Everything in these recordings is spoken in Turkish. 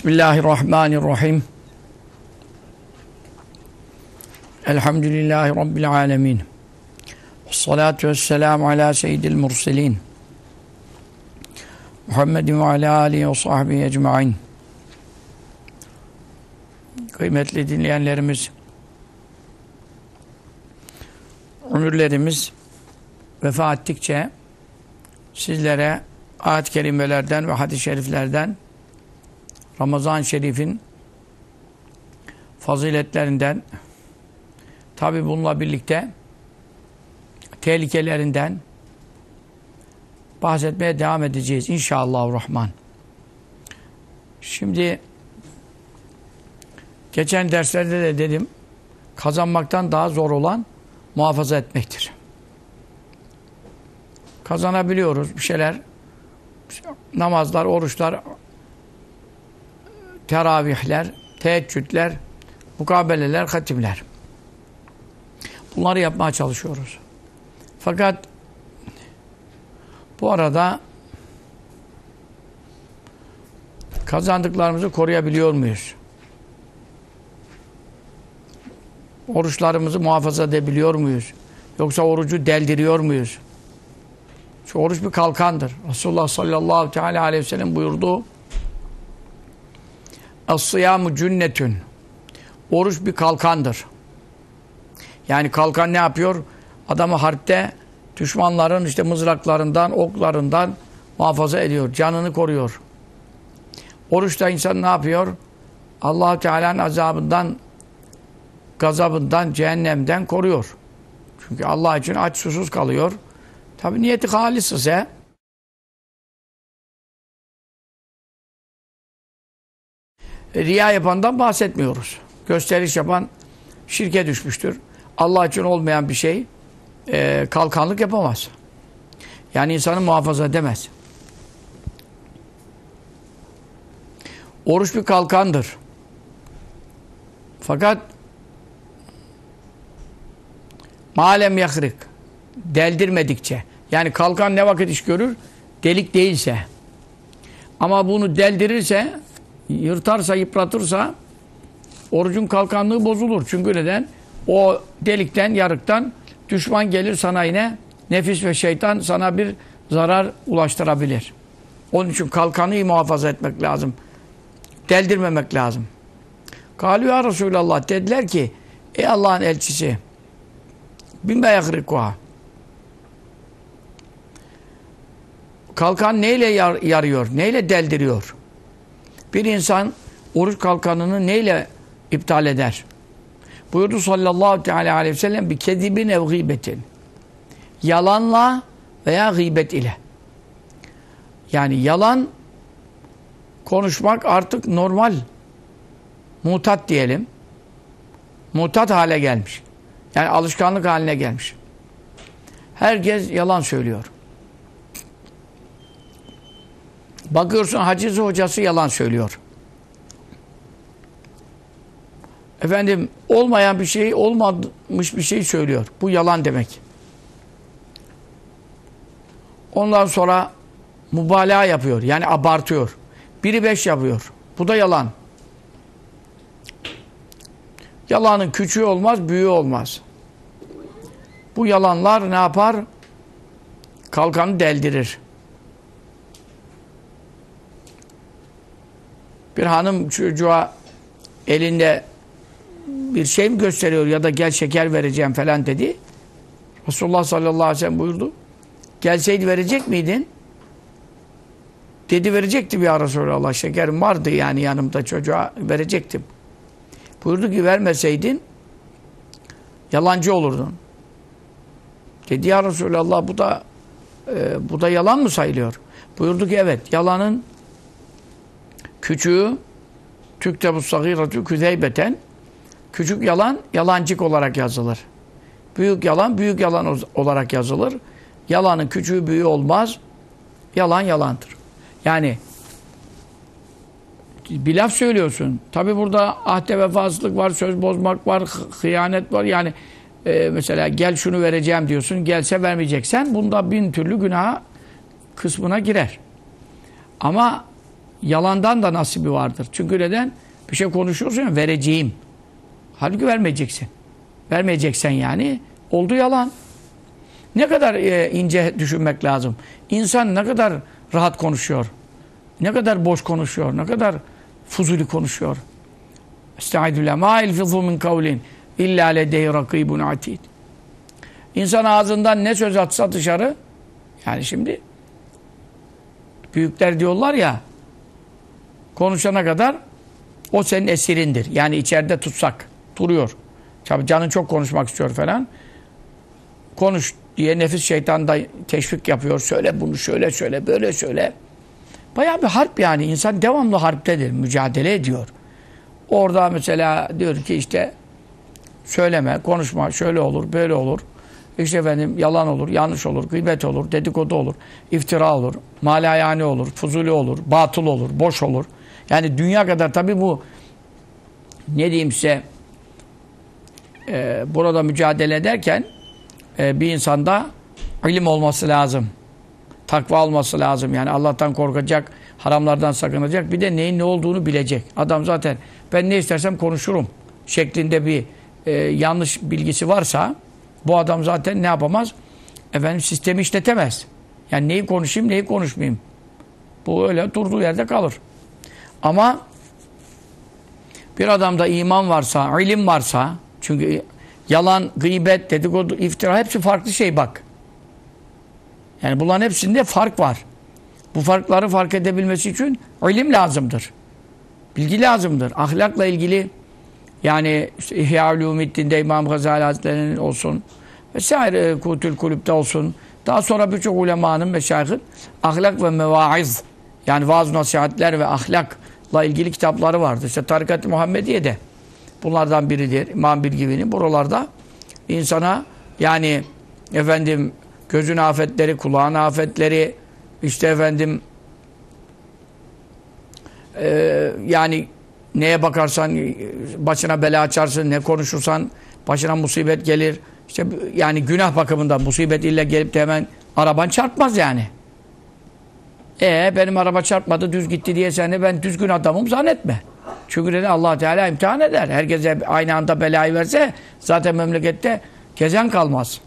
Bismillahirrahmanirrahim. Elhamdülillahi Rabbil alemin. Salatu vesselamu ala seyyidil murselin. Muhammedin ve ala alihi ve sahbihi ecma'in. Kıymetli dinleyenlerimiz, ömürlerimiz vefa ettikçe sizlere ayet-i kerimelerden ve hadis-i şeriflerden Ramazan-ı Şerif'in faziletlerinden tabi bununla birlikte tehlikelerinden bahsetmeye devam edeceğiz inşallah rahman. Şimdi geçen derslerde de dedim kazanmaktan daha zor olan muhafaza etmektir. Kazanabiliyoruz bir şeyler namazlar, oruçlar teravihler, teheccüdler, mukabeleler, hatimler. Bunları yapmaya çalışıyoruz. Fakat bu arada kazandıklarımızı koruyabiliyor muyuz? Oruçlarımızı muhafaza edebiliyor muyuz? Yoksa orucu deldiriyor muyuz? Şu oruç bir kalkandır. Resulullah sallallahu aleyhi ve sellem buyurdu. Es-sıyamu cünnetün. Oruç bir kalkandır. Yani kalkan ne yapıyor? Adamı harpte düşmanların işte mızraklarından, oklarından muhafaza ediyor. Canını koruyor. Oruçta insan ne yapıyor? allah Teala'nın azabından, gazabından, cehennemden koruyor. Çünkü Allah için aç susuz kalıyor. Tabi niyeti halis ise riya yapandan bahsetmiyoruz. Gösteriş yapan şirke düşmüştür. Allah için olmayan bir şey e, kalkanlık yapamaz. Yani insanı muhafaza edemez. Oruç bir kalkandır. Fakat malem yakırık deldirmedikçe yani kalkan ne vakit iş görür? Delik değilse. Ama bunu deldirirse yırtarsa, yıpratırsa orucun kalkanlığı bozulur. Çünkü neden? O delikten, yarıktan düşman gelir sana yine nefis ve şeytan sana bir zarar ulaştırabilir. Onun için kalkanı muhafaza etmek lazım. Deldirmemek lazım. Kalü ya Resulallah dediler ki ey Allah'ın elçisi bin beyakrikuha kalkan neyle yar yarıyor? Neyle deldiriyor? Bir insan oruç kalkanını neyle iptal eder? Buyurdu sallallahu teala aleyhi ve sellem bir kedibin ev gıybetin. Yalanla veya gıybet ile. Yani yalan konuşmak artık normal. Mutat diyelim. Mutat hale gelmiş. Yani alışkanlık haline gelmiş. Herkes yalan söylüyor. Bakıyorsun haciz hocası yalan söylüyor. Efendim olmayan bir şey, olmamış bir şey söylüyor. Bu yalan demek. Ondan sonra mübalağa yapıyor. Yani abartıyor. Biri beş yapıyor. Bu da yalan. Yalanın küçüğü olmaz, büyüğü olmaz. Bu yalanlar ne yapar? Kalkanı deldirir. Bir hanım çocuğa elinde bir şey mi gösteriyor ya da gel şeker vereceğim falan dedi. Resulullah sallallahu aleyhi ve sellem buyurdu. Gelseydi verecek miydin? Dedi verecektim ya Resulallah. Şekerim vardı yani yanımda çocuğa verecektim. Buyurdu ki vermeseydin yalancı olurdun. Dedi ya Resulallah bu da e, bu da yalan mı sayılıyor? Buyurdu ki evet yalanın Küçüğü tüktebu sagiratu küzeybeten küçük yalan yalancık olarak yazılır. Büyük yalan büyük yalan olarak yazılır. Yalanın küçüğü büyüğü olmaz. Yalan yalandır. Yani bir laf söylüyorsun. Tabi burada ahde vefasızlık var, söz bozmak var, hıyanet var. Yani e, mesela gel şunu vereceğim diyorsun. Gelse vermeyeceksen bunda bin türlü günah kısmına girer. Ama yalandan da nasibi vardır. Çünkü neden? Bir şey konuşuyorsun ya vereceğim. Halbuki vermeyeceksin. Vermeyeceksen yani oldu yalan. Ne kadar e, ince düşünmek lazım. İnsan ne kadar rahat konuşuyor. Ne kadar boş konuşuyor. Ne kadar fuzuli konuşuyor. Estaizu. Ma ilfizu min kavlin illa ledeyhi rakibun atid. İnsan ağzından ne söz atsa dışarı yani şimdi büyükler diyorlar ya konuşana kadar o senin esirindir. Yani içeride tutsak duruyor. Tabii canın çok konuşmak istiyor falan. Konuş diye nefis şeytan da teşvik yapıyor. Söyle bunu şöyle söyle böyle söyle. Bayağı bir harp yani. insan devamlı harptedir. Mücadele ediyor. Orada mesela diyor ki işte söyleme, konuşma, şöyle olur, böyle olur. İşte efendim yalan olur, yanlış olur, gıybet olur, dedikodu olur, iftira olur, malayani olur, fuzuli olur, batıl olur, boş olur. Yani dünya kadar tabii bu ne diyeyim size e, burada mücadele ederken e, bir insanda ilim olması lazım. Takva olması lazım. Yani Allah'tan korkacak, haramlardan sakınacak. Bir de neyin ne olduğunu bilecek. Adam zaten ben ne istersem konuşurum şeklinde bir e, yanlış bilgisi varsa bu adam zaten ne yapamaz? Efendim sistemi işletemez. Yani neyi konuşayım, neyi konuşmayayım. Bu öyle durduğu yerde kalır. Ama bir adamda iman varsa, ilim varsa, çünkü yalan, gıybet, dedikodu, iftira hepsi farklı şey bak. Yani bunların hepsinde fark var. Bu farkları fark edebilmesi için ilim lazımdır. Bilgi lazımdır. Ahlakla ilgili yani işte İhya Ulumiddin'de İmam Gazali Hazretleri'nin olsun vesaire Kutül Kulüp'te olsun. Daha sonra birçok ulemanın, meşayihin ahlak ve mevaiz yani vaaz nasihatler ve ahlakla ilgili kitapları vardır. İşte Tarikat-ı Muhammediye'de bunlardan biridir. İmam Bilgivi'nin buralarda insana yani efendim gözün afetleri, kulağın afetleri işte efendim e, yani neye bakarsan başına bela açarsın, ne konuşursan başına musibet gelir. İşte yani günah bakımından musibet ille gelip de hemen araban çarpmaz yani. E benim araba çarpmadı, düz gitti diye sen de ben düzgün adamım zannetme. Çünkü dedi Allah Teala imtihan eder. Herkese aynı anda belayı verse zaten memlekette gezen kalmaz.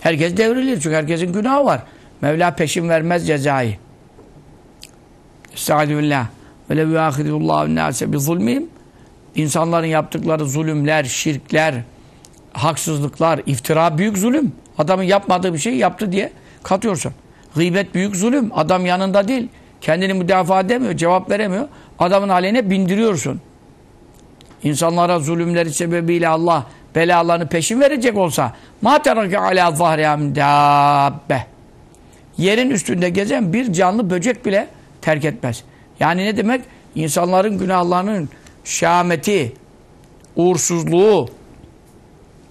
Herkes devrilir çünkü herkesin günahı var. Mevla peşin vermez cezayı. Estaizu billah. Ve lev yuâhidullahu nâse bi zulmihim. İnsanların yaptıkları zulümler, şirkler, haksızlıklar, iftira büyük zulüm. Adamın yapmadığı bir şeyi yaptı diye katıyorsun. Gıybet büyük zulüm. Adam yanında değil. Kendini müdafaa edemiyor, cevap veremiyor. Adamın aleyhine bindiriyorsun. İnsanlara zulümleri sebebiyle Allah belalarını peşin verecek olsa ma terake ala zahriha min yerin üstünde gezen bir canlı böcek bile terk etmez. Yani ne demek? İnsanların günahlarının şameti, uğursuzluğu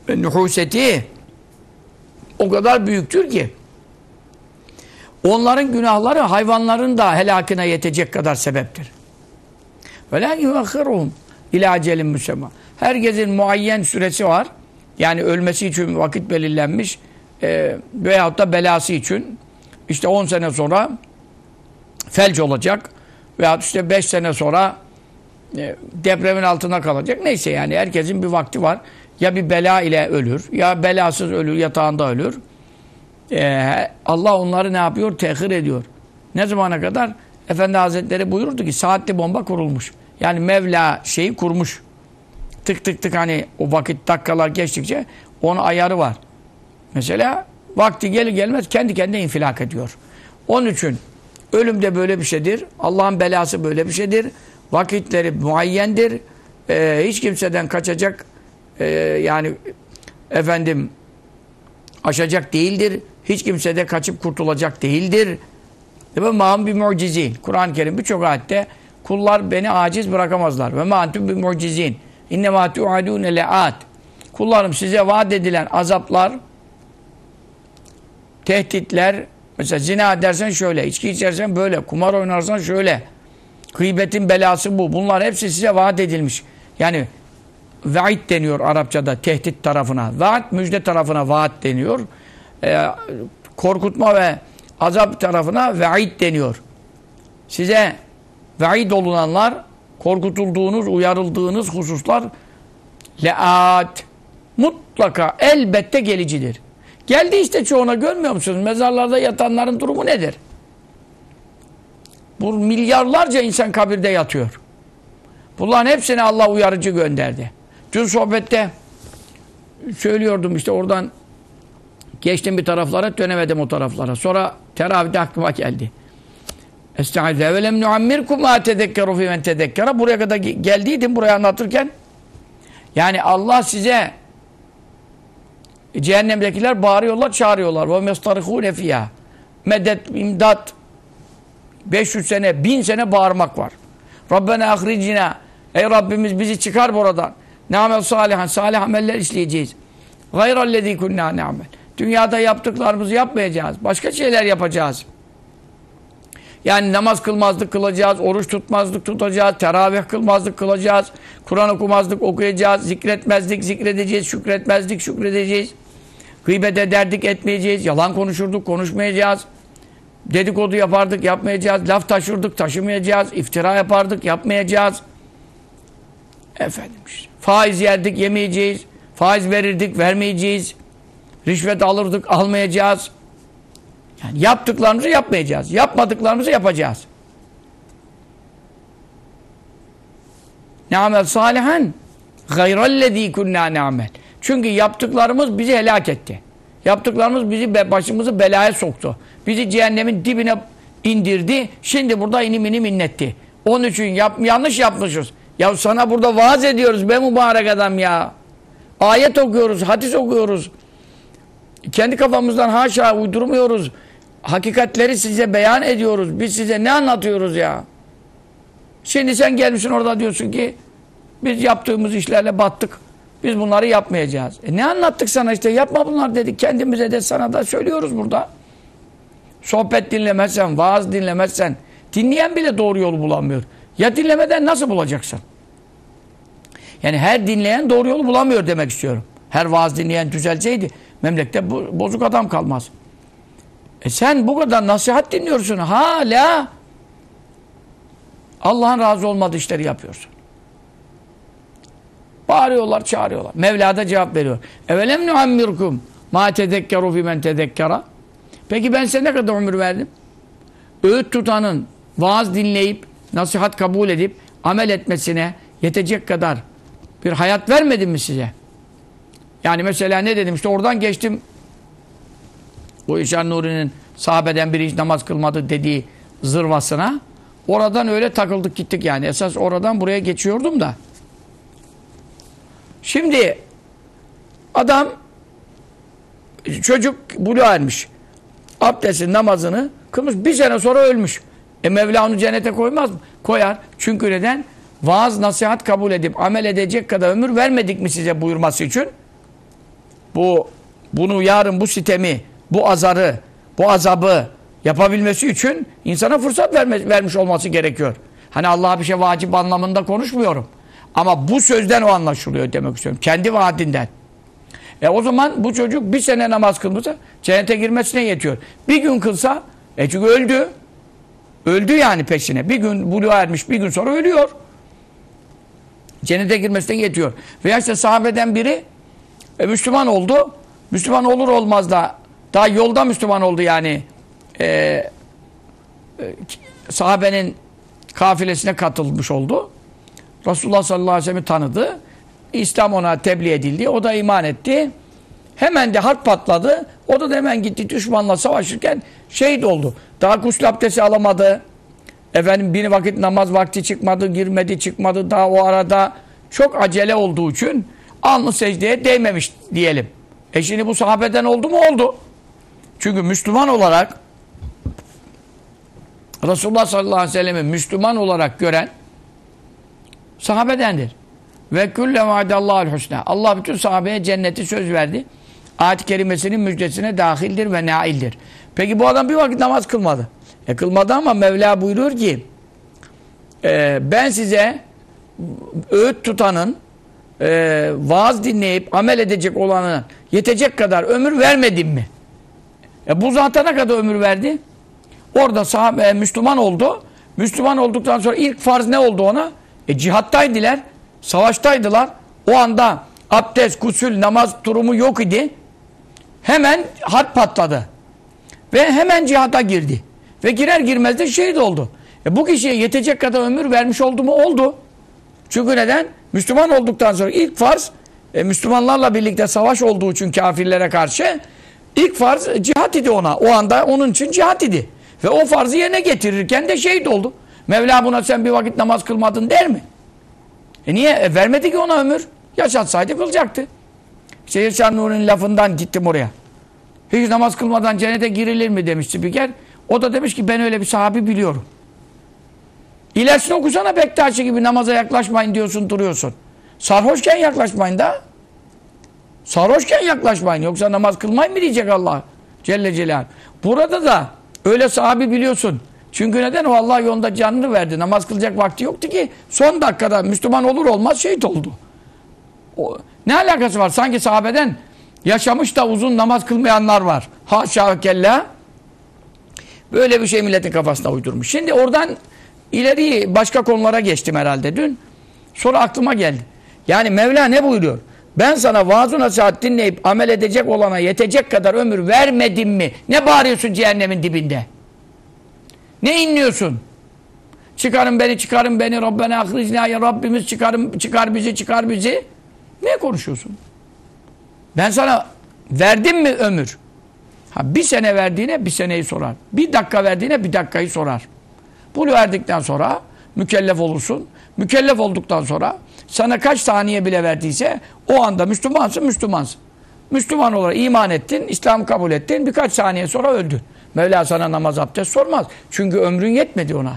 ve nühuseti o kadar büyüktür ki onların günahları hayvanların da helakine yetecek kadar sebeptir. Ve la yuakhiruhum ila acelin müsemma. Herkesin muayyen süresi var. Yani ölmesi için vakit belirlenmiş e, veyahut da belası için işte 10 sene sonra felç olacak veyahut işte 5 sene sonra e, depremin altına kalacak. Neyse yani herkesin bir vakti var. Ya bir bela ile ölür ya belasız ölür yatağında ölür. Ee, Allah onları ne yapıyor? Tehir ediyor. Ne zamana kadar? Efendi Hazretleri buyurdu ki saatli bomba kurulmuş. Yani Mevla şeyi kurmuş. Tık tık tık hani o vakit dakikalar geçtikçe onun ayarı var. Mesela vakti gelir gelmez kendi kendine infilak ediyor. Onun için ölüm de böyle bir şeydir. Allah'ın belası böyle bir şeydir. Vakitleri muayyendir. Ee, hiç kimseden kaçacak e, yani efendim aşacak değildir. Hiç kimse de kaçıp kurtulacak değildir. Ve ma'am bir mucizin. Kur'an-ı Kerim birçok ayette kullar beni aciz bırakamazlar. Ve ma'antum bir mucizin. İnne ma tu'adune le'at. Kullarım size vaat edilen azaplar, tehditler, mesela zina edersen şöyle, içki içersen böyle, kumar oynarsan şöyle. Gıybetin belası bu. Bunlar hepsi size vaat edilmiş. Yani vaat deniyor Arapçada tehdit tarafına. Vaat müjde tarafına vaat deniyor. Ee, korkutma ve azap tarafına vaid deniyor. Size vaid olunanlar, korkutulduğunuz, uyarıldığınız hususlar leat mutlaka elbette gelicidir. Geldi işte çoğuna görmüyor musunuz? Mezarlarda yatanların durumu nedir? Bu milyarlarca insan kabirde yatıyor. Bunların hepsine Allah uyarıcı gönderdi. Dün sohbette söylüyordum işte oradan geçtim bir taraflara dönemedim o taraflara. Sonra teravihde aklıma geldi. Estaizu evelem nuammirkum ma tedekkeru fi men tedekkera. Buraya kadar geldiydim buraya anlatırken. Yani Allah size cehennemdekiler bağırıyorlar, çağırıyorlar. Ve mestarihune fiyâ. Medet, imdat. 500 sene, 1000 sene bağırmak var. Rabbena ahricina. Ey Rabbimiz bizi çıkar buradan. Ne amel salihan, salih ameller işleyeceğiz. Gayrallezî kunnâ ne'amel. Dünyada yaptıklarımızı yapmayacağız. Başka şeyler yapacağız. Yani namaz kılmazdık kılacağız, oruç tutmazdık tutacağız, teravih kılmazdık kılacağız, Kur'an okumazdık okuyacağız, zikretmezdik zikredeceğiz, şükretmezdik şükredeceğiz, gıybet ederdik etmeyeceğiz, yalan konuşurduk konuşmayacağız, dedikodu yapardık yapmayacağız, laf taşırdık taşımayacağız, iftira yapardık yapmayacağız. Efendim işte, faiz yerdik yemeyeceğiz, faiz verirdik vermeyeceğiz, rişvet alırdık almayacağız. Yani yaptıklarımızı yapmayacağız. Yapmadıklarımızı yapacağız. Ne'amel salihan gayrallezî kunnâ ne'amel. Çünkü yaptıklarımız bizi helak etti. Yaptıklarımız bizi başımızı belaya soktu. Bizi cehennemin dibine indirdi. Şimdi burada inim inim inletti. Onun için yap, yanlış yapmışız. Ya sana burada vaaz ediyoruz be mübarek adam ya. Ayet okuyoruz, hadis okuyoruz. Kendi kafamızdan haşa uydurmuyoruz. Hakikatleri size beyan ediyoruz. Biz size ne anlatıyoruz ya? Şimdi sen gelmişsin orada diyorsun ki biz yaptığımız işlerle battık. Biz bunları yapmayacağız. E ne anlattık sana işte yapma bunlar dedik. Kendimize de sana da söylüyoruz burada. Sohbet dinlemezsen, vaaz dinlemezsen dinleyen bile doğru yolu bulamıyor. Ya dinlemeden nasıl bulacaksın? Yani her dinleyen doğru yolu bulamıyor demek istiyorum. Her vaaz dinleyen düzelseydi memlekte bozuk adam kalmaz. E sen bu kadar nasihat dinliyorsun. Hala Allah'ın razı olmadığı işleri yapıyorsun. Bağırıyorlar, çağırıyorlar. Mevla da cevap veriyor. Evelem nuammirkum ma tedekkeru fi men tedekkera. Peki ben size ne kadar ömür verdim? Öğüt tutanın vaaz dinleyip, nasihat kabul edip, amel etmesine yetecek kadar bir hayat vermedim mi size? Yani mesela ne dedim? İşte oradan geçtim bu İşan Nuri'nin sahabeden biri hiç namaz kılmadı dediği zırvasına. Oradan öyle takıldık gittik yani. Esas oradan buraya geçiyordum da. Şimdi adam çocuk bulu ermiş. Abdestin namazını kılmış. Bir sene sonra ölmüş. E Mevla onu cennete koymaz mı? Koyar. Çünkü neden? Vaaz nasihat kabul edip amel edecek kadar ömür vermedik mi size buyurması için? Bu bunu yarın bu sitemi bu azarı, bu azabı yapabilmesi için insana fırsat verme, vermiş olması gerekiyor. Hani Allah'a bir şey vacip anlamında konuşmuyorum. Ama bu sözden o anlaşılıyor demek istiyorum. Kendi vaadinden. E o zaman bu çocuk bir sene namaz kılmışsa cennete girmesine yetiyor. Bir gün kılsa, e çünkü öldü. Öldü yani peşine. Bir gün buluğa ermiş, bir gün sonra ölüyor. Cennete girmesine yetiyor. Veya işte sahabeden biri e, Müslüman oldu. Müslüman olur olmaz da daha yolda Müslüman oldu yani. Ee, e, sahabenin kafilesine katılmış oldu. Resulullah sallallahu aleyhi ve sellem'i tanıdı. İslam ona tebliğ edildi. O da iman etti. Hemen de harp patladı. O da hemen gitti düşmanla savaşırken şehit oldu. Daha gusül abdesti alamadı. Efendim bir vakit namaz vakti çıkmadı, girmedi, çıkmadı. Daha o arada çok acele olduğu için alnı secdeye değmemiş diyelim. E şimdi bu sahabeden oldu mu? Oldu. Çünkü Müslüman olarak Resulullah sallallahu aleyhi ve sellem'i Müslüman olarak gören sahabedendir. Ve külle vaadallahul husna. Allah bütün sahabeye cenneti söz verdi. Ayet-i kerimesinin müjdesine dahildir ve naildir. Peki bu adam bir vakit namaz kılmadı. E kılmadı ama Mevla buyuruyor ki e, ben size öğüt tutanın e, vaaz dinleyip amel edecek olanı yetecek kadar ömür vermedim mi? E bu zata ne kadar ömür verdi? Orada sahabe, Müslüman oldu. Müslüman olduktan sonra ilk farz ne oldu ona? E cihattaydılar. Savaştaydılar. O anda abdest, kusül, namaz durumu yok idi. Hemen harp patladı. Ve hemen cihata girdi. Ve girer girmez de şehit oldu. E bu kişiye yetecek kadar ömür vermiş oldu mu? Oldu. Çünkü neden? Müslüman olduktan sonra ilk farz e, Müslümanlarla birlikte savaş olduğu için kafirlere karşı ilk farz cihat idi ona. O anda onun için cihat idi. Ve o farzı yerine getirirken de şehit oldu. Mevla buna sen bir vakit namaz kılmadın der mi? E niye? E vermedi ki ona ömür. Yaşatsaydı kılacaktı. İşte Yaşar Nuri'nin lafından gittim oraya. Hiç namaz kılmadan cennete girilir mi demiş spiker. O da demiş ki ben öyle bir sahabi biliyorum. İlerisini okusana Bektaşi gibi namaza yaklaşmayın diyorsun duruyorsun. Sarhoşken yaklaşmayın da. Sarhoşken yaklaşmayın. Yoksa namaz kılmayın mı diyecek Allah Celle Celal. Burada da öyle sahabi biliyorsun. Çünkü neden? O Allah yolunda canını verdi. Namaz kılacak vakti yoktu ki. Son dakikada Müslüman olur olmaz şehit oldu. O, ne alakası var? Sanki sahabeden yaşamış da uzun namaz kılmayanlar var. Haşa kella. Böyle bir şey milletin kafasına uydurmuş. Şimdi oradan ileri başka konulara geçtim herhalde dün. Sonra aklıma geldi. Yani Mevla ne buyuruyor? Ben sana vaaz nasihat dinleyip amel edecek olana yetecek kadar ömür vermedim mi? Ne bağırıyorsun cehennemin dibinde? Ne inliyorsun? Çıkarın beni, çıkarın beni, Rabbena ahricna ya Rabbimiz çıkarın, çıkar bizi, çıkar bizi. Ne konuşuyorsun? Ben sana verdim mi ömür? Ha, bir sene verdiğine bir seneyi sorar. Bir dakika verdiğine bir dakikayı sorar. Bunu verdikten sonra mükellef olursun. Mükellef olduktan sonra sana kaç saniye bile verdiyse o anda Müslümansın, Müslümansın. Müslüman olarak iman ettin, İslam kabul ettin, birkaç saniye sonra öldün. Mevla sana namaz abdest sormaz. Çünkü ömrün yetmedi ona.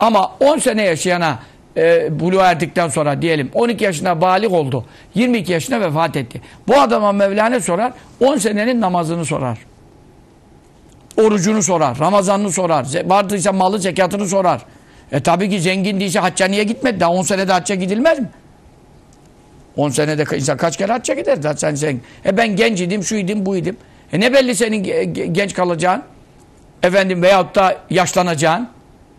Ama 10 sene yaşayana e, buluğ erdikten sonra diyelim 12 yaşında balik oldu. 22 yaşında vefat etti. Bu adama Mevla ne sorar? 10 senenin namazını sorar. Orucunu sorar. Ramazanını sorar. Vardıysa malı zekatını sorar. E tabii ki zengin değilse hacca niye gitmedi? Daha 10 senede hacca gidilmez mi? 10 senede insan kaç kere hacca gider? Zaten sen, e ben genç idim, şu idim, bu idim. E ne belli senin genç kalacağın? Efendim veyahut da yaşlanacağın,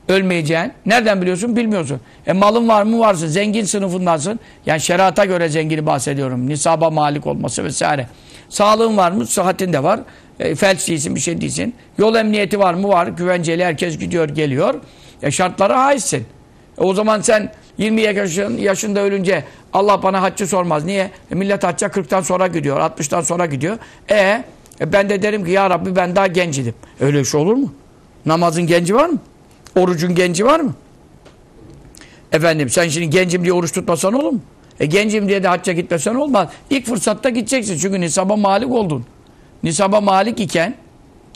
ölmeyeceğin. Nereden biliyorsun? Bilmiyorsun. E malın var mı? Varsın. Zengin sınıfındasın. Yani şerata göre zengini bahsediyorum. Nisaba malik olması vesaire. Sağlığın var mı? Sıhhatin de var. E, felç değilsin, bir şey değilsin. Yol emniyeti var mı? Var. Güvenceli herkes gidiyor, geliyor. E şartlara haizsin. E, o zaman sen 20 yaşın, yaşında ölünce Allah bana haccı sormaz. Niye? E, millet hacca 40'tan sonra gidiyor, 60'tan sonra gidiyor. E, e ben de derim ki ya Rabbi ben daha genç idim. Öyle şey olur mu? Namazın genci var mı? Orucun genci var mı? Efendim sen şimdi gencim diye oruç tutmasan olur mu? E gencim diye de hacca gitmesen olmaz. İlk fırsatta gideceksin çünkü nisaba malik oldun. Nisaba malik iken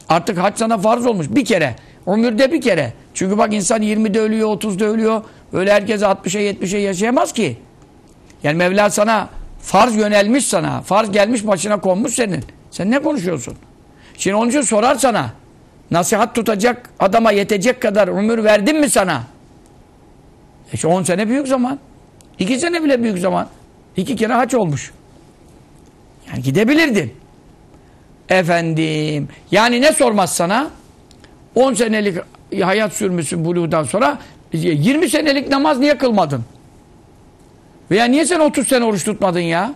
artık hac sana farz olmuş bir kere. Ömürde bir kere. Çünkü bak insan 20'de ölüyor, 30'da ölüyor. Öyle herkes 60'a 70'e yaşayamaz ki. Yani Mevla sana farz yönelmiş sana. Farz gelmiş başına konmuş senin. Sen ne konuşuyorsun? Şimdi onun için sorar sana. Nasihat tutacak adama yetecek kadar ömür verdim mi sana? E şu 10 sene büyük zaman. 2 sene bile büyük zaman. 2 kere haç olmuş. Yani gidebilirdin. Efendim. Yani ne sormaz sana? 10 senelik hayat sürmüşsün buluğdan sonra 20 senelik namaz niye kılmadın? Veya niye sen 30 sene oruç tutmadın ya?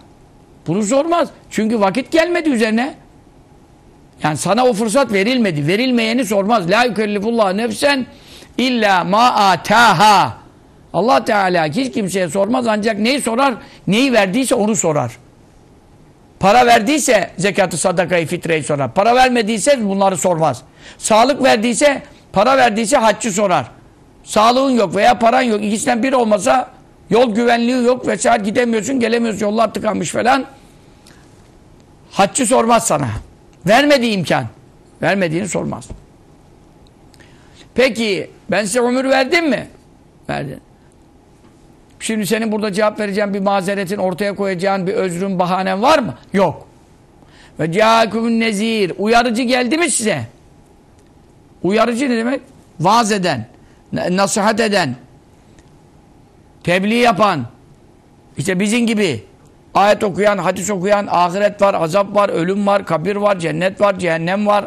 Bunu sormaz. Çünkü vakit gelmedi üzerine. Yani sana o fırsat verilmedi. Verilmeyeni sormaz. La yükellifullah nefsen illa ma ataha. Allah Teala hiç kimseye sormaz ancak neyi sorar? Neyi verdiyse onu sorar. Para verdiyse zekatı, sadakayı, fitreyi sorar. Para vermediyse bunları sormaz. Sağlık verdiyse, para verdiyse haccı sorar. Sağlığın yok veya paran yok. İkisinden biri olmasa yol güvenliği yok vesaire gidemiyorsun, gelemiyorsun, yollar tıkanmış falan. Haccı sormaz sana. Vermediği imkan. Vermediğini sormaz. Peki ben size ömür verdim mi? Verdin. Şimdi senin burada cevap vereceğin bir mazeretin ortaya koyacağın bir özrün, bahanen var mı? Yok. Ve ca'akumun nezir. Uyarıcı geldi mi size? Uyarıcı ne demek? Vaaz eden, nasihat eden, tebliğ yapan, işte bizim gibi ayet okuyan, hadis okuyan, ahiret var, azap var, ölüm var, kabir var, cennet var, cehennem var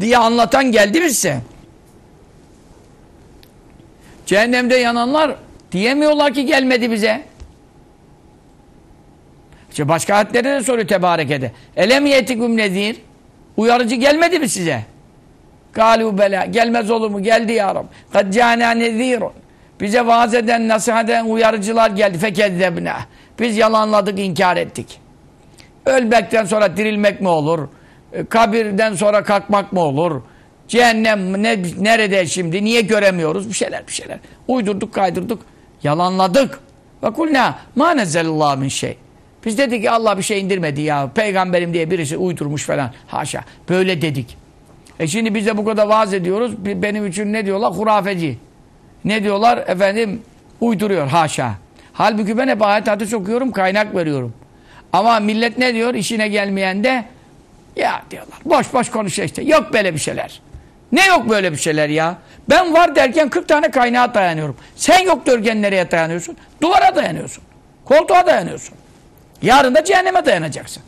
diye anlatan geldi mi size? Cehennemde yananlar diyemiyorlar ki gelmedi bize. İşte başka ayetlerde de soruyor tebarekede. Elem yetikum nezir? Uyarıcı gelmedi mi size? Galu bela. Gelmez olur mu? Geldi ya Rabbi. Kad câna nezîrun. Bize vaaz eden, nasihat eden uyarıcılar geldi. Fekezzebna. Biz yalanladık, inkar ettik. Ölmekten sonra dirilmek mi olur? E, Kabirden sonra kalkmak mı olur? Cehennem ne, nerede şimdi? Niye göremiyoruz? Bir şeyler bir şeyler. Uydurduk, kaydırdık. Yalanladık. Ve kulna ma nezzelallahu min şey. Biz dedik ki Allah bir şey indirmedi ya. Peygamberim diye birisi uydurmuş falan. Haşa. Böyle dedik. E şimdi biz de bu kadar vaaz ediyoruz. Benim için ne diyorlar? Hurafeci. Ne diyorlar? Efendim uyduruyor. Haşa. Halbuki ben hep ayet hadis okuyorum, kaynak veriyorum. Ama millet ne diyor? İşine gelmeyen de ya diyorlar. Boş boş konuşuyor işte. Yok böyle bir şeyler. Ne yok böyle bir şeyler ya? Ben var derken 40 tane kaynağa dayanıyorum. Sen yok derken nereye dayanıyorsun? Duvara dayanıyorsun. Koltuğa dayanıyorsun. Yarın da cehenneme dayanacaksın.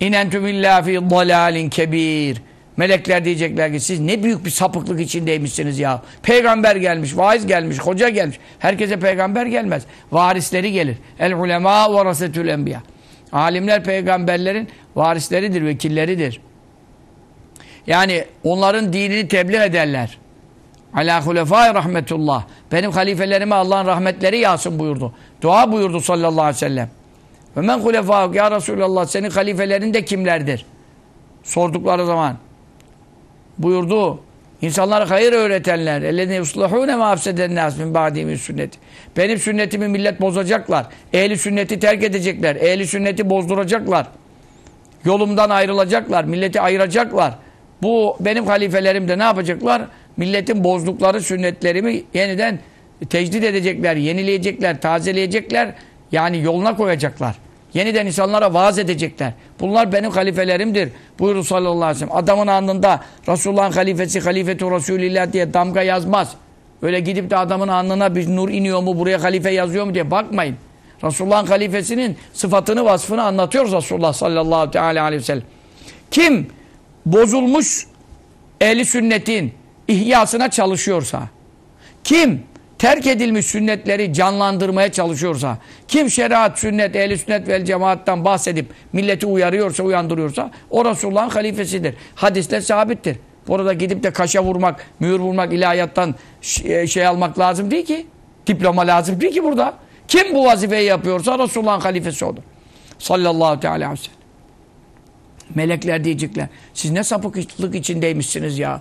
İnentüm illa fi dalalin kebir. Melekler diyecekler ki siz ne büyük bir sapıklık içindeymişsiniz ya. Peygamber gelmiş, vaiz gelmiş, hoca gelmiş. Herkese peygamber gelmez. Varisleri gelir. El ulema varasetül enbiya. Alimler peygamberlerin varisleridir, vekilleridir. Yani onların dinini tebliğ ederler. Ala hulefai rahmetullah. Benim halifelerime Allah'ın rahmetleri yağsın buyurdu. Dua buyurdu sallallahu aleyhi ve sellem. Ve men hulefâk ya Resulallah senin halifelerin de kimlerdir? Sordukları zaman buyurdu. İnsanlara hayır öğretenler. Ellezine yuslahûne mâ afseden nâs min ba'dîmin sünneti. Benim sünnetimi millet bozacaklar. Ehli sünneti terk edecekler. Ehli sünneti bozduracaklar. Yolumdan ayrılacaklar. Milleti ayıracaklar. Bu benim halifelerim de ne yapacaklar? Milletin bozdukları sünnetlerimi yeniden tecdit edecekler, yenileyecekler, tazeleyecekler. Yani yoluna koyacaklar. Yeniden insanlara vaaz edecekler. Bunlar benim halifelerimdir. Buyurun sallallahu aleyhi ve sellem. Adamın alnında Resulullah'ın halifesi, halifetu Resulillah diye damga yazmaz. Öyle gidip de adamın alnına bir nur iniyor mu, buraya halife yazıyor mu diye bakmayın. Resulullah'ın halifesinin sıfatını, vasfını anlatıyoruz Resulullah sallallahu aleyhi ve sellem. Kim bozulmuş ehli sünnetin ihyasına çalışıyorsa, kim terk edilmiş sünnetleri canlandırmaya çalışıyorsa, kim şeriat, sünnet, ehli sünnet vel cemaattan bahsedip milleti uyarıyorsa, uyandırıyorsa o Resulullah'ın halifesidir. Hadisler sabittir. Burada gidip de kaşa vurmak, mühür vurmak, ilahiyattan şey, şey almak lazım değil ki. Diploma lazım değil ki burada. Kim bu vazifeyi yapıyorsa Resulullah'ın halifesi olur. Sallallahu teala aleyhi ve sellem. Melekler diyecekler. Siz ne sapıklık içindeymişsiniz ya.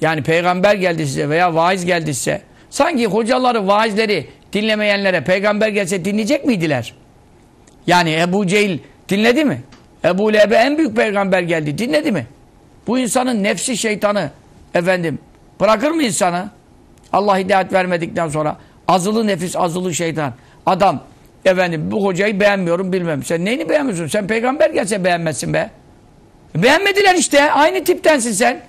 Yani peygamber geldi size veya vaiz geldi size. Sanki hocaları, vaizleri dinlemeyenlere peygamber gelse dinleyecek miydiler? Yani Ebu Cehil dinledi mi? Ebu Leheb'e en büyük peygamber geldi. Dinledi mi? Bu insanın nefsi şeytanı efendim bırakır mı insanı? Allah hidayet vermedikten sonra azılı nefis, azılı şeytan. Adam efendim bu hocayı beğenmiyorum bilmem. Sen neyini beğenmiyorsun? Sen peygamber gelse beğenmezsin be. Beğenmediler işte. Aynı tiptensin sen.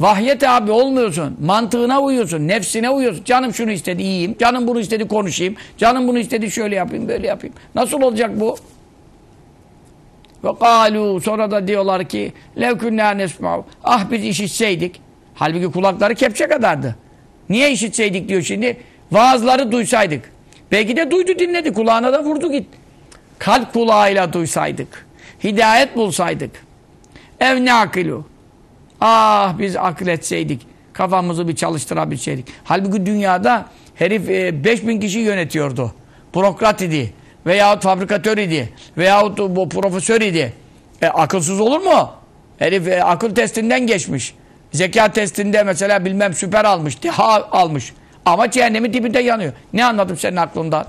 Vahye tabi olmuyorsun. Mantığına uyuyorsun. Nefsine uyuyorsun. Canım şunu istedi yiyeyim. Canım bunu istedi konuşayım. Canım bunu istedi şöyle yapayım böyle yapayım. Nasıl olacak bu? Ve kalu sonra da diyorlar ki levkünnâ nesmâv. Ah biz işitseydik. Halbuki kulakları kepçe kadardı. Niye işitseydik diyor şimdi. Vaazları duysaydık. Belki de duydu dinledi. Kulağına da vurdu git. Kalp kulağıyla duysaydık. Hidayet bulsaydık. Ev ne akilu. Ah biz akletseydik. Kafamızı bir çalıştırabilseydik. Halbuki dünyada herif e, 5000 kişi yönetiyordu. Bürokrat idi. Veyahut fabrikatör idi. Veyahut bu profesör idi. E, akılsız olur mu? Herif e, akıl testinden geçmiş. Zeka testinde mesela bilmem süper almış. Deha almış. Ama cehennemin dibinde yanıyor. Ne anladım senin aklından?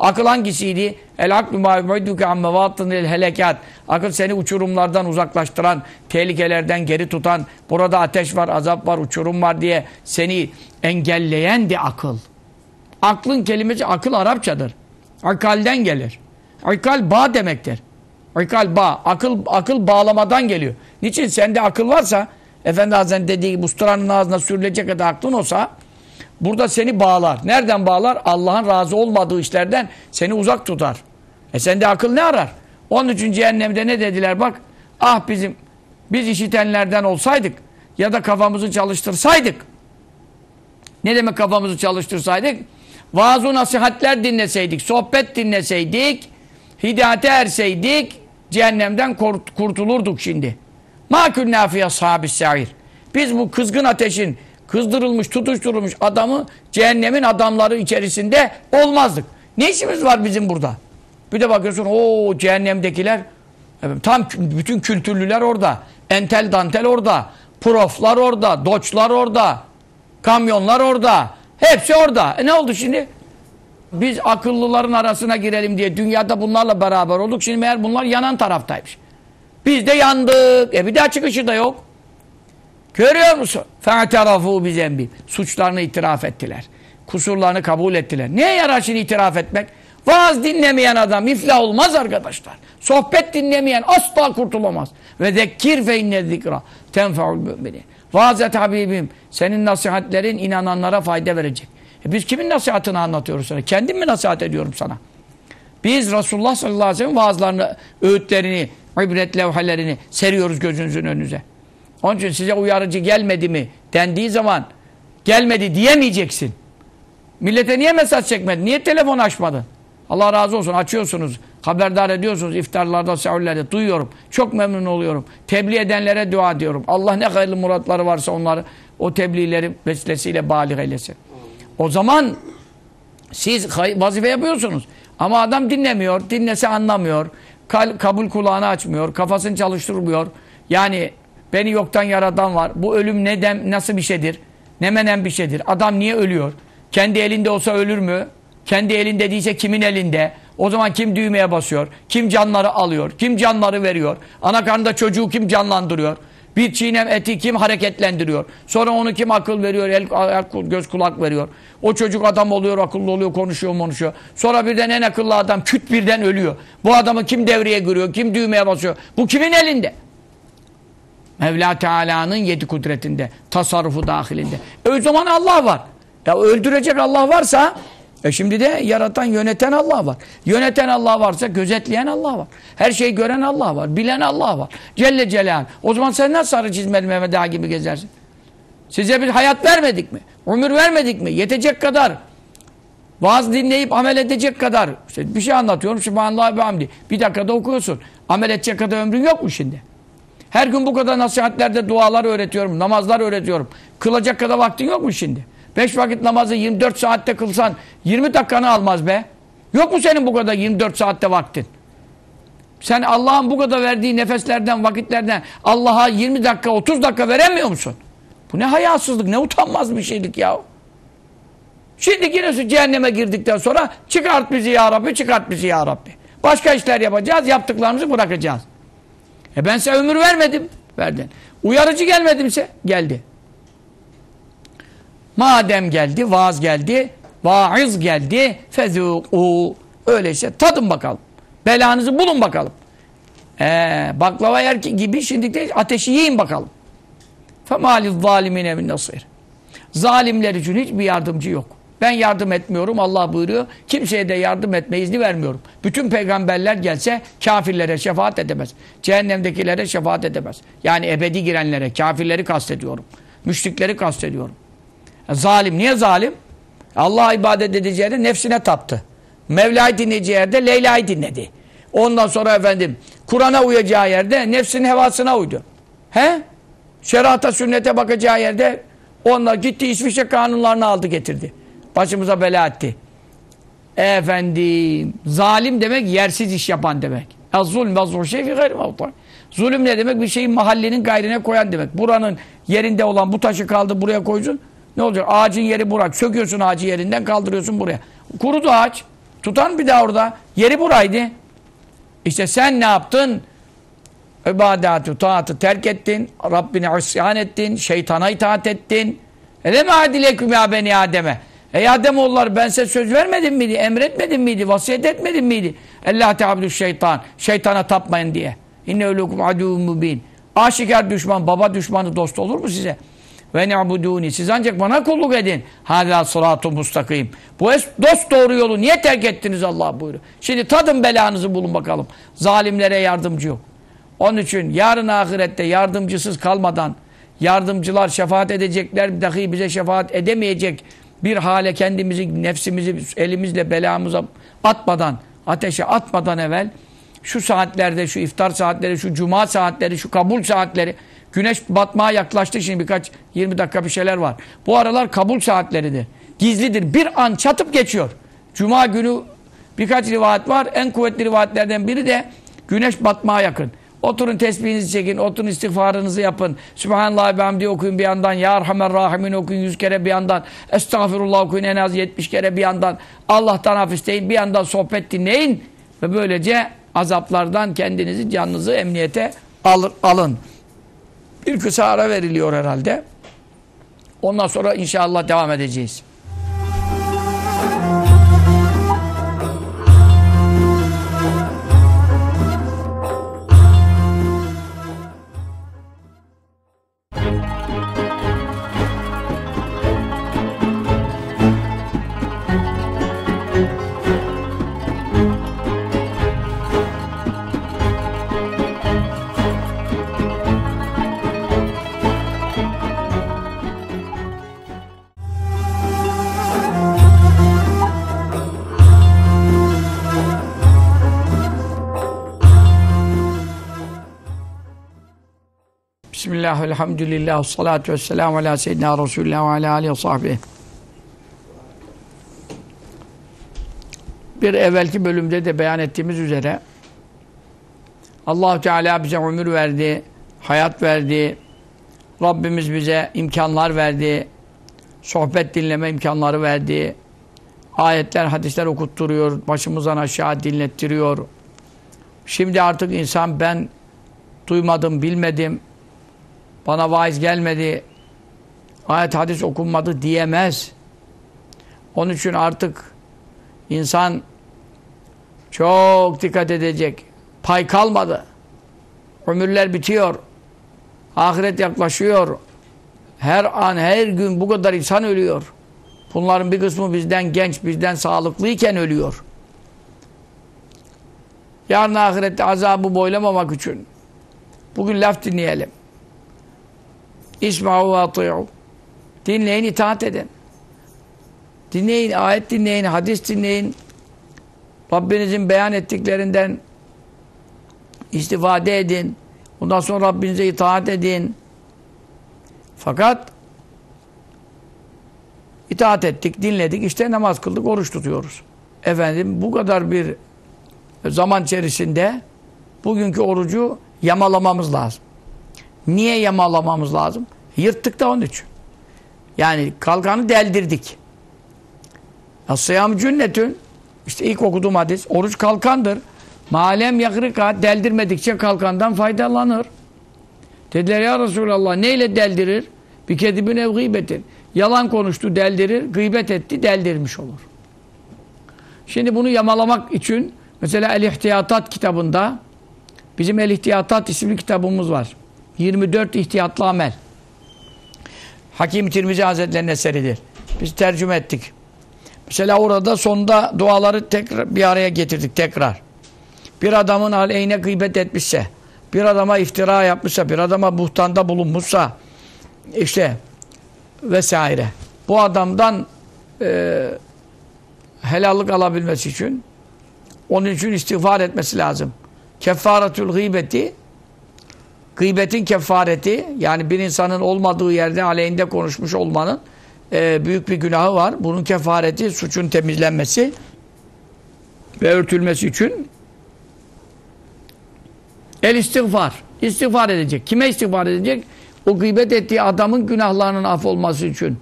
Akıl hangisiydi? El aklu ma'uduke amme vattınil helekat. Akıl seni uçurumlardan uzaklaştıran, tehlikelerden geri tutan, burada ateş var, azap var, uçurum var diye seni engelleyen de akıl. Aklın kelimesi akıl Arapçadır. Akalden gelir. Akal bağ demektir. Akal bağ. Akıl, akıl bağlamadan geliyor. Niçin? Sende akıl varsa, Efendi Hazretleri dediği gibi usturanın ağzına sürülecek kadar aklın olsa, Burada seni bağlar. Nereden bağlar? Allah'ın razı olmadığı işlerden seni uzak tutar. E sende akıl ne arar? Onun için cehennemde ne dediler bak. Ah bizim biz işitenlerden olsaydık ya da kafamızı çalıştırsaydık Ne demek kafamızı çalıştırsaydık? Vaaz nasihatler dinleseydik, sohbet dinleseydik, hidayete erseydik, cehennemden kurt- kurtulurduk şimdi. Ma künnâ fî ashabis sa'ir. Biz bu kızgın ateşin kızdırılmış, tutuşturulmuş adamı cehennemin adamları içerisinde olmazdık. Ne işimiz var bizim burada? Bir de bakıyorsun o cehennemdekiler tam bütün kültürlüler orada. Entel dantel orada. Proflar orada. Doçlar orada. Kamyonlar orada. Hepsi orada. E ne oldu şimdi? Biz akıllıların arasına girelim diye dünyada bunlarla beraber olduk. Şimdi meğer bunlar yanan taraftaymış. Biz de yandık. E bir daha çıkışı da yok. Görüyor musun? فَاَتَرَفُوا بِزَنْبِهِمْ Suçlarını itiraf ettiler. Kusurlarını kabul ettiler. Neye yarar şimdi itiraf etmek? Vaaz dinlemeyen adam iflah olmaz arkadaşlar. Sohbet dinlemeyen asla kurtulamaz. Ve zekkir fe inne zikra tenfa'ul müminin. Vaaz et Habibim. Senin nasihatlerin inananlara fayda verecek. E biz kimin nasihatini anlatıyoruz sana? Kendim mi nasihat ediyorum sana? Biz Resulullah sallallahu aleyhi ve sellem vaazlarını, öğütlerini, ibret levhelerini seriyoruz gözünüzün önünüze. Onun için size uyarıcı gelmedi mi dendiği zaman gelmedi diyemeyeceksin. Millete niye mesaj çekmedin? Niye telefon açmadın? Allah razı olsun açıyorsunuz. Haberdar ediyorsunuz iftarlarda, sahurlarda. Duyuyorum. Çok memnun oluyorum. Tebliğ edenlere dua ediyorum. Allah ne hayırlı muratları varsa onları o tebliğleri vesilesiyle balik eylesin. O zaman siz vazife yapıyorsunuz. Ama adam dinlemiyor. Dinlese anlamıyor. Kal- kabul kulağını açmıyor. Kafasını çalıştırmıyor. Yani beni yoktan yaratan var. Bu ölüm neden, nasıl bir şeydir? Ne menen bir şeydir? Adam niye ölüyor? Kendi elinde olsa ölür mü? Kendi elinde değilse kimin elinde? O zaman kim düğmeye basıyor? Kim canları alıyor? Kim canları veriyor? Ana karnında çocuğu kim canlandırıyor? Bir çiğnem eti kim hareketlendiriyor? Sonra onu kim akıl veriyor, el, ayak, göz kulak veriyor? O çocuk adam oluyor, akıllı oluyor, konuşuyor, konuşuyor. Sonra birden en akıllı adam küt birden ölüyor. Bu adamı kim devreye giriyor, kim düğmeye basıyor? Bu kimin elinde? Mevla Teala'nın yedi kudretinde, tasarrufu dahilinde. E o zaman Allah var. Ya öldürecek Allah varsa, e şimdi de yaratan, yöneten Allah var. Yöneten Allah varsa gözetleyen Allah var. Her şeyi gören Allah var, bilen Allah var. Celle Celal. O zaman sen nasıl sarı çizmeli Mehmet Ağa gibi gezersin? Size bir hayat vermedik mi? Ömür vermedik mi? Yetecek kadar. Vaaz dinleyip amel edecek kadar. İşte bir şey anlatıyorum. Sübhanallah ve hamdi. Bir dakikada okuyorsun. Amel edecek kadar ömrün yok mu şimdi? Her gün bu kadar nasihatlerde dualar öğretiyorum, namazlar öğretiyorum. Kılacak kadar vaktin yok mu şimdi? Beş vakit namazı 24 saatte kılsan 20 dakikanı almaz be. Yok mu senin bu kadar 24 saatte vaktin? Sen Allah'ın bu kadar verdiği nefeslerden, vakitlerden Allah'a 20 dakika, 30 dakika veremiyor musun? Bu ne hayasızlık, ne utanmaz bir şeylik ya. Şimdi giriyorsun cehenneme girdikten sonra çıkart bizi ya Rabbi, çıkart bizi ya Rabbi. Başka işler yapacağız, yaptıklarımızı bırakacağız. E ben size ömür vermedim. Verdin. Uyarıcı gelmedimse geldi. Madem geldi, vaaz geldi, vaiz geldi, fezû'û. Öyleyse tadın bakalım. Belanızı bulun bakalım. Ee, baklava yer ki- gibi şimdi de ateşi yiyin bakalım. فَمَالِ الظَّالِمِينَ مِنْ نَصِيرٍ Zalimler için hiçbir yardımcı yok. Ben yardım etmiyorum Allah buyuruyor. Kimseye de yardım etme izni vermiyorum. Bütün peygamberler gelse kafirlere şefaat edemez. Cehennemdekilere şefaat edemez. Yani ebedi girenlere, kafirleri kastediyorum. Müşrikleri kastediyorum. Zalim. Niye zalim? Allah'a ibadet edeceğine nefsine taptı. Mevla'yı dinleyeceği yerde Leyla'yı dinledi. Ondan sonra efendim Kur'an'a uyacağı yerde nefsinin hevasına uydu. He? Şerata sünnete bakacağı yerde onlar gitti İsviçre kanunlarını aldı getirdi. Başımıza bela etti. Efendim zalim demek yersiz iş yapan demek. Az-zulm ve şey fi gayri. Zulüm ne demek? Bir şeyin mahallenin gayrine koyan demek. Buranın yerinde olan bu taşı kaldı buraya koysun. Ne olacak? Ağacın yeri burak. Söküyorsun ağacı yerinden kaldırıyorsun buraya. Kurudu ağaç. Tutan bir daha orada. Yeri buraydı. İşte sen ne yaptın? İbadatı, taatı terk ettin. Rabbine isyan ettin. Şeytana itaat ettin. Eleme adileküm ya beni Adem'e. Ey Ademoğulları ben size söz vermedim miydi? Emretmedim miydi? Vasiyet etmedim miydi? Allah teabdü şeytan. Şeytana tapmayın diye. İnne ölükum aduvun mubin. Aşikar düşman, baba düşmanı dost olur mu size? Ve ne'buduni. Siz ancak bana kulluk edin. Hâzâ sırâtu mustakim. Bu dost doğru yolu niye terk ettiniz Allah buyuruyor. Şimdi tadın belanızı bulun bakalım. Zalimlere yardımcı yok. Onun için yarın ahirette yardımcısız kalmadan yardımcılar şefaat edecekler, dahi bize şefaat edemeyecek bir hale kendimizi, nefsimizi elimizle belamıza atmadan, ateşe atmadan evvel şu saatlerde, şu iftar saatleri, şu cuma saatleri, şu kabul saatleri, güneş batmaya yaklaştı şimdi birkaç 20 dakika bir şeyler var. Bu aralar kabul saatleridir. Gizlidir. Bir an çatıp geçiyor. Cuma günü birkaç rivayet var. En kuvvetli rivayetlerden biri de güneş batmaya yakın. Oturun tesbihinizi çekin, oturun istiğfarınızı yapın. Sübhanallah ve hamdi okuyun bir yandan. Ya Erhamer Rahimin okuyun yüz kere bir yandan. Estağfirullah okuyun en az yetmiş kere bir yandan. Allah'tan af isteyin bir yandan sohbet dinleyin. Ve böylece azaplardan kendinizi, canınızı emniyete alır, alın. Bir kısa ara veriliyor herhalde. Ondan sonra inşallah devam edeceğiz. Bismillah, elhamdülillah, salatu vesselamu ala seyyidina Resulullah ve ala aleyhi ve sahbihi. Bir evvelki bölümde de beyan ettiğimiz üzere allah Teala bize ömür verdi, hayat verdi, Rabbimiz bize imkanlar verdi, sohbet dinleme imkanları verdi, ayetler, hadisler okutturuyor, başımızdan aşağı dinlettiriyor. Şimdi artık insan ben duymadım, bilmedim, bana vaiz gelmedi, ayet hadis okunmadı diyemez. Onun için artık insan çok dikkat edecek. Pay kalmadı. Ömürler bitiyor. Ahiret yaklaşıyor. Her an, her gün bu kadar insan ölüyor. Bunların bir kısmı bizden genç, bizden sağlıklıyken ölüyor. Yarın ahirette azabı boylamamak için bugün laf dinleyelim. İsma'u ve ati'u. Dinleyin, itaat edin. Dinleyin, ayet dinleyin, hadis dinleyin. Rabbinizin beyan ettiklerinden istifade edin. Ondan sonra Rabbinize itaat edin. Fakat itaat ettik, dinledik, işte namaz kıldık, oruç tutuyoruz. Efendim bu kadar bir zaman içerisinde bugünkü orucu yamalamamız lazım. Niye yamalamamız lazım? Yırttık da onun için. Yani kalkanı deldirdik. As-sıyam cünnetün işte ilk okuduğum hadis oruç kalkandır. Malem yakrika deldirmedikçe kalkandan faydalanır. Dediler ya Resulallah neyle deldirir? Bir kedibin ev gıybetin. Yalan konuştu deldirir, gıybet etti deldirmiş olur. Şimdi bunu yamalamak için mesela El İhtiyatat kitabında bizim El İhtiyatat isimli kitabımız var. 24 ihtiyatlı amel. Hakim Tirmizi Hazretleri'nin eseridir. Biz tercüme ettik. Mesela orada sonunda duaları tekrar bir araya getirdik tekrar. Bir adamın aleyhine gıybet etmişse, bir adama iftira yapmışsa, bir adama buhtanda bulunmuşsa, işte vesaire. Bu adamdan e, helallik alabilmesi için onun için istiğfar etmesi lazım. Kefaretül gıybeti Gıybetin kefareti yani bir insanın olmadığı yerde aleyhinde konuşmuş olmanın e, büyük bir günahı var. Bunun kefareti suçun temizlenmesi ve örtülmesi için el istiğfar. İstiğfar edecek. Kime istiğfar edecek? O gıybet ettiği adamın günahlarının af olması için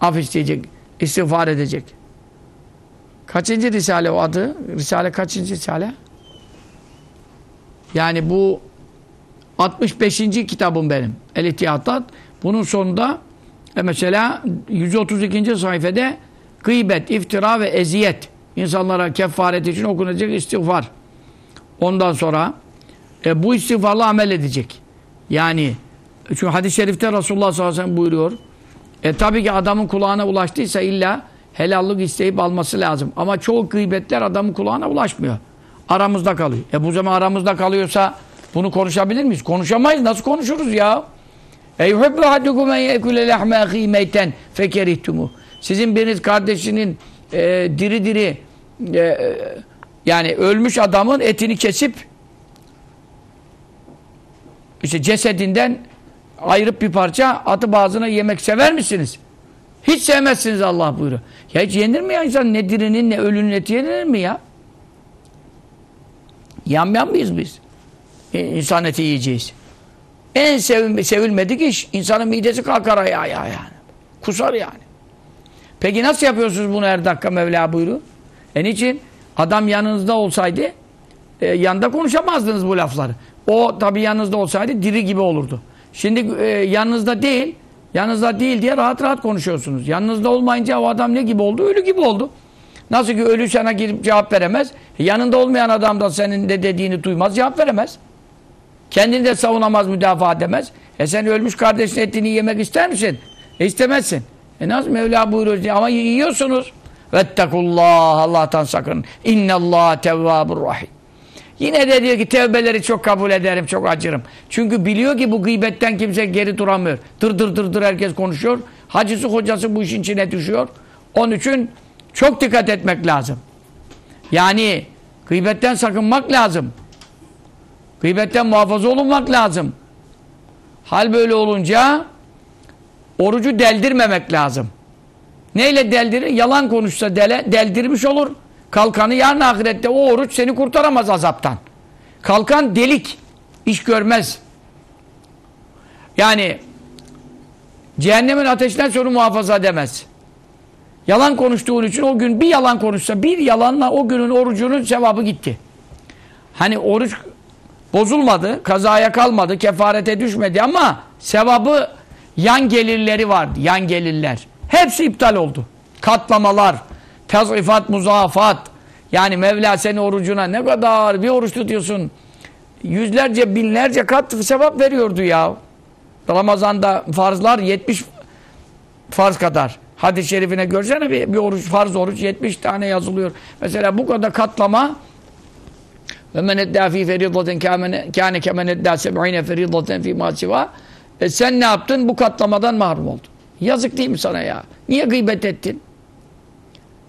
af isteyecek. İstiğfar edecek. Kaçıncı Risale o adı? Risale kaçıncı Risale? Yani bu 65. kitabım benim. El İhtiyatat. Bunun sonunda e mesela 132. sayfede gıybet, iftira ve eziyet insanlara kefaret için okunacak istiğfar. Ondan sonra e, bu istiğfarla amel edecek. Yani çünkü hadis-i şerifte Resulullah sallallahu aleyhi ve sellem buyuruyor. E tabii ki adamın kulağına ulaştıysa illa helallik isteyip alması lazım. Ama çoğu gıybetler adamın kulağına ulaşmıyor. Aramızda kalıyor. E bu zaman aramızda kalıyorsa bunu konuşabilir miyiz? Konuşamayız. Nasıl konuşuruz ya? Eyhubbu hadukum en yekule lahme ahi meyten fekerihtumu. Sizin biriniz kardeşinin e, diri diri e, yani ölmüş adamın etini kesip işte cesedinden ayırıp bir parça atıp ağzına yemek sever misiniz? Hiç sevmezsiniz Allah buyuruyor. Ya hiç yenir mi ya insan ne dirinin ne ölünün eti yenir mi ya? Yamyam mıyız biz? İnsan eti yiyeceğiz. En sevil sevilmedik iş insanın midesi kalkar ayağa yani. Kusar yani. Peki nasıl yapıyorsunuz bunu her dakika Mevla buyuruyor? E niçin? Adam yanınızda olsaydı e, yanında konuşamazdınız bu lafları. O tabii yanınızda olsaydı diri gibi olurdu. Şimdi e, yanınızda değil, yanınızda değil diye rahat rahat konuşuyorsunuz. Yanınızda olmayınca o adam ne gibi oldu? Ölü gibi oldu. Nasıl ki ölü sana girip cevap veremez. Yanında olmayan adam da senin de dediğini duymaz, cevap veremez. Kendini de savunamaz, müdafaa edemez. E sen ölmüş kardeşin etini yemek ister misin? E istemezsin. E nasıl Mevla buyuruyor diye. Ama yiyorsunuz. Vettekullah Allah'tan sakın. İnnallâh tevvâbur rahim. Yine de diyor ki tevbeleri çok kabul ederim, çok acırım. Çünkü biliyor ki bu gıybetten kimse geri duramıyor. Dır dır dır dır herkes konuşuyor. Hacısı hocası bu işin içine düşüyor. Onun için çok dikkat etmek lazım. Yani gıybetten sakınmak lazım. Gıybetten muhafaza olunmak lazım. Hal böyle olunca orucu deldirmemek lazım. Neyle deldirir? Yalan konuşsa dele, deldirmiş olur. Kalkanı yarın ahirette o oruç seni kurtaramaz azaptan. Kalkan delik. iş görmez. Yani cehennemin ateşinden sonra muhafaza edemez. Yalan konuştuğun için o gün bir yalan konuşsa bir yalanla o günün orucunun sevabı gitti. Hani oruç bozulmadı, kazaya kalmadı, kefarete düşmedi ama sevabı yan gelirleri vardı. Yan gelirler. Hepsi iptal oldu. Katlamalar, tazifat, muzafat. Yani Mevla seni orucuna ne kadar bir oruç tutuyorsun. Yüzlerce, binlerce kat sevap veriyordu ya. Ramazan'da farzlar 70 farz kadar. Hadis-i şerifine görsene bir, bir oruç, farz oruç 70 tane yazılıyor. Mesela bu kadar katlama ve men fi feridaten kâne kemen edda seb'ine feridaten fi masiva e sen ne yaptın? Bu katlamadan mahrum oldun. Yazık değil mi sana ya? Niye gıybet ettin?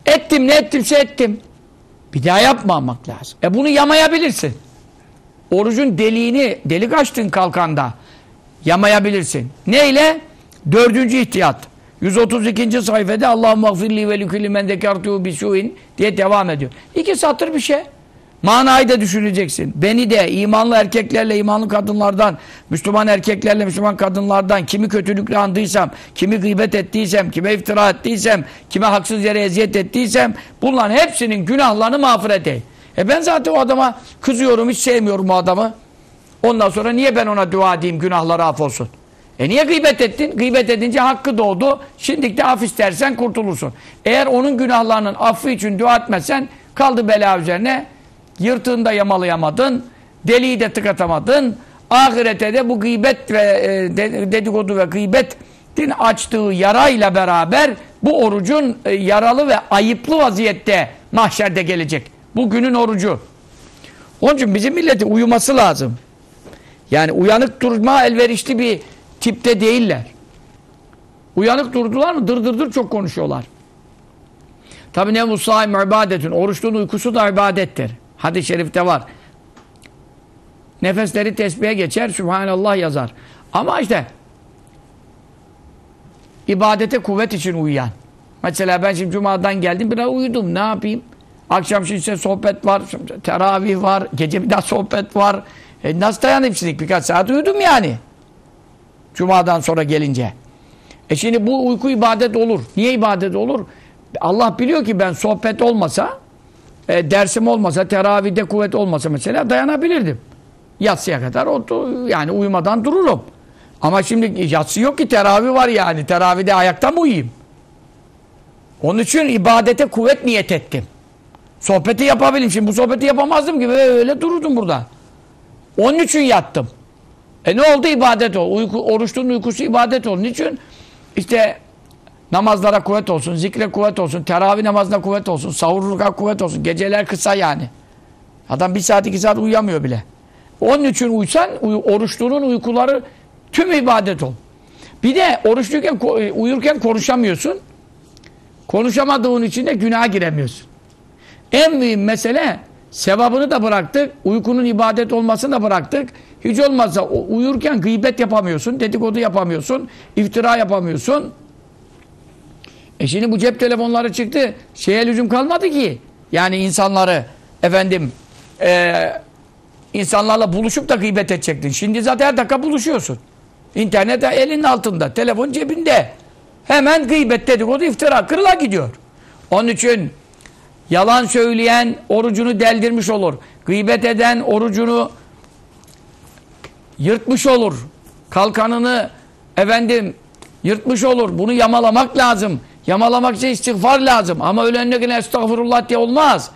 Ettim ne ettimse ettim. Bir daha yapmamak lazım. E bunu yamayabilirsin. Orucun deliğini, delik açtın kalkanda. Yamayabilirsin. Neyle? Dördüncü ihtiyat. 132. sayfada Allah'ım mağfirli ve lükülli men dekartuhu bisuin diye devam ediyor. İki satır bir şey. Manayı da düşüneceksin. Beni de imanlı erkeklerle, imanlı kadınlardan, Müslüman erkeklerle, Müslüman kadınlardan kimi kötülükle andıysam, kimi gıybet ettiysem, kime iftira ettiysem, kime haksız yere eziyet ettiysem bunların hepsinin günahlarını mağfiret et. E ben zaten o adama kızıyorum, hiç sevmiyorum o adamı. Ondan sonra niye ben ona dua edeyim günahları af olsun? E niye gıybet ettin? Gıybet edince hakkı doğdu. Şimdi de af istersen kurtulursun. Eğer onun günahlarının affı için dua etmezsen kaldı bela üzerine Yırtığını da yamalayamadın. Deliği de tıkatamadın. Ahirete de bu gıybet ve e, dedikodu ve gıybetin açtığı yarayla beraber bu orucun e, yaralı ve ayıplı vaziyette mahşerde gelecek. Bugünün orucu. Onun için bizim milleti uyuması lazım. Yani uyanık durma elverişli bir tipte değiller. Uyanık durdular mı dır dır dır çok konuşuyorlar. Tabi ne musayim ibadetün. Oruçluğun uykusu da ibadettir. Hadis-i şerifte var. Nefesleri tesbihe geçer, Sübhanallah yazar. Ama işte ibadete kuvvet için uyuyan. Mesela ben şimdi Cuma'dan geldim biraz uyudum. Ne yapayım? Akşam şimdi işte sohbet var, teravih var, gece bir daha sohbet var. E nasıl dayanayım şimdi? Birkaç saat uyudum yani. Cuma'dan sonra gelince. E şimdi bu uyku ibadet olur. Niye ibadet olur? Allah biliyor ki ben sohbet olmasa e, dersim olmasa, teravide kuvvet olmasa mesela dayanabilirdim. Yatsıya kadar o, yani uyumadan dururum. Ama şimdi yatsı yok ki teravih var yani. Teravide ayakta mı uyuyayım? Onun için ibadete kuvvet niyet ettim. Sohbeti yapabileyim. Şimdi bu sohbeti yapamazdım gibi öyle dururdum burada. Onun için yattım. E ne oldu? ibadet o. Uyku, oruçluğun uykusu ibadet oldu. Niçin? İşte Namazlara kuvvet olsun, zikre kuvvet olsun, teravih namazına kuvvet olsun, sahurluğa kuvvet olsun. Geceler kısa yani. Adam bir saat iki saat uyuyamıyor bile. Onun için uysan, uy oruçluğunun uykuları tüm ibadet ol. Bir de oruçluyken, ko- uyurken konuşamıyorsun. Konuşamadığın için de günaha giremiyorsun. En mühim mesele sevabını da bıraktık. Uykunun ibadet olmasını da bıraktık. Hiç olmazsa uyurken gıybet yapamıyorsun. Dedikodu yapamıyorsun. iftira yapamıyorsun. E şimdi bu cep telefonları çıktı. Şeye lüzum kalmadı ki. Yani insanları efendim eee insanlarla buluşup da gıybet edecektin. Şimdi zaten her dakika buluşuyorsun. İnternet elinin altında. Telefon cebinde. Hemen gıybet dedikodu iftira kırıla gidiyor. Onun için yalan söyleyen orucunu deldirmiş olur. Gıybet eden orucunu yırtmış olur. Kalkanını efendim yırtmış olur. Bunu yamalamak lazım. Yamalamak için istiğfar lazım. Ama öyle önüne gelen estağfurullah diye olmaz.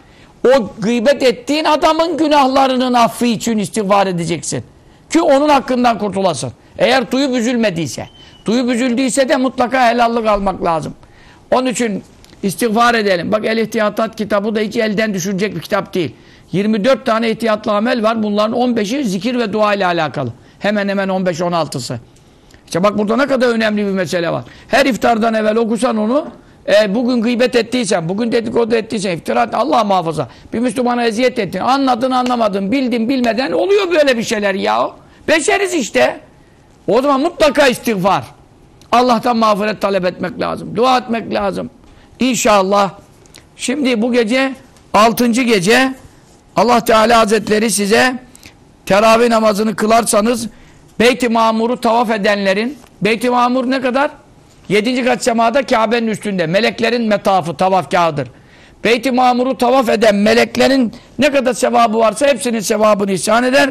O gıybet ettiğin adamın günahlarının affı için istiğfar edeceksin. Ki onun hakkından kurtulasın. Eğer duyup üzülmediyse. Duyup üzüldüyse de mutlaka helallik almak lazım. Onun için istiğfar edelim. Bak El İhtiyatat kitabı da hiç elden düşürecek bir kitap değil. 24 tane ihtiyatlı amel var. Bunların 15'i zikir ve dua ile alakalı. Hemen hemen 15-16'sı. İşte bak burada ne kadar önemli bir mesele var. Her iftardan evvel okusan onu, e, bugün gıybet ettiysen, bugün dedikodu ettiysen, iftira et, Allah muhafaza. Bir Müslümana eziyet ettin, anladın anlamadın, bildin bilmeden oluyor böyle bir şeyler ya. Beşeriz işte. O zaman mutlaka istiğfar. Allah'tan mağfiret talep etmek lazım. Dua etmek lazım. İnşallah. Şimdi bu gece, altıncı gece, Allah Teala Hazretleri size teravih namazını kılarsanız Beyt-i Mamur'u tavaf edenlerin Beyt-i Mamur ne kadar? Yedinci kat semada Kabe'nin üstünde. Meleklerin metafı, tavafkağıdır. Beyt-i Mamur'u tavaf eden meleklerin ne kadar sevabı varsa hepsinin sevabını ihsan eder.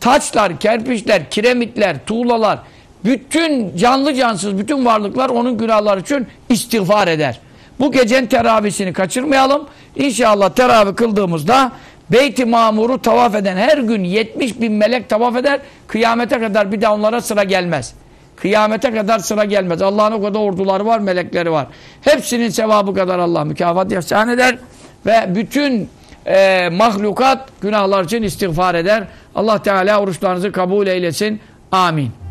Taçlar, kerpiçler, kiremitler, tuğlalar, bütün canlı cansız bütün varlıklar onun günahları için istiğfar eder. Bu gecenin teravisini kaçırmayalım. İnşallah teravih kıldığımızda Beyt-i Mamur'u tavaf eden her gün 70 bin melek tavaf eder. Kıyamete kadar bir daha onlara sıra gelmez. Kıyamete kadar sıra gelmez. Allah'ın o kadar orduları var, melekleri var. Hepsinin sevabı kadar Allah mükafat ihsan eder. Ve bütün e, mahlukat günahlar için istiğfar eder. Allah Teala oruçlarınızı kabul eylesin. Amin.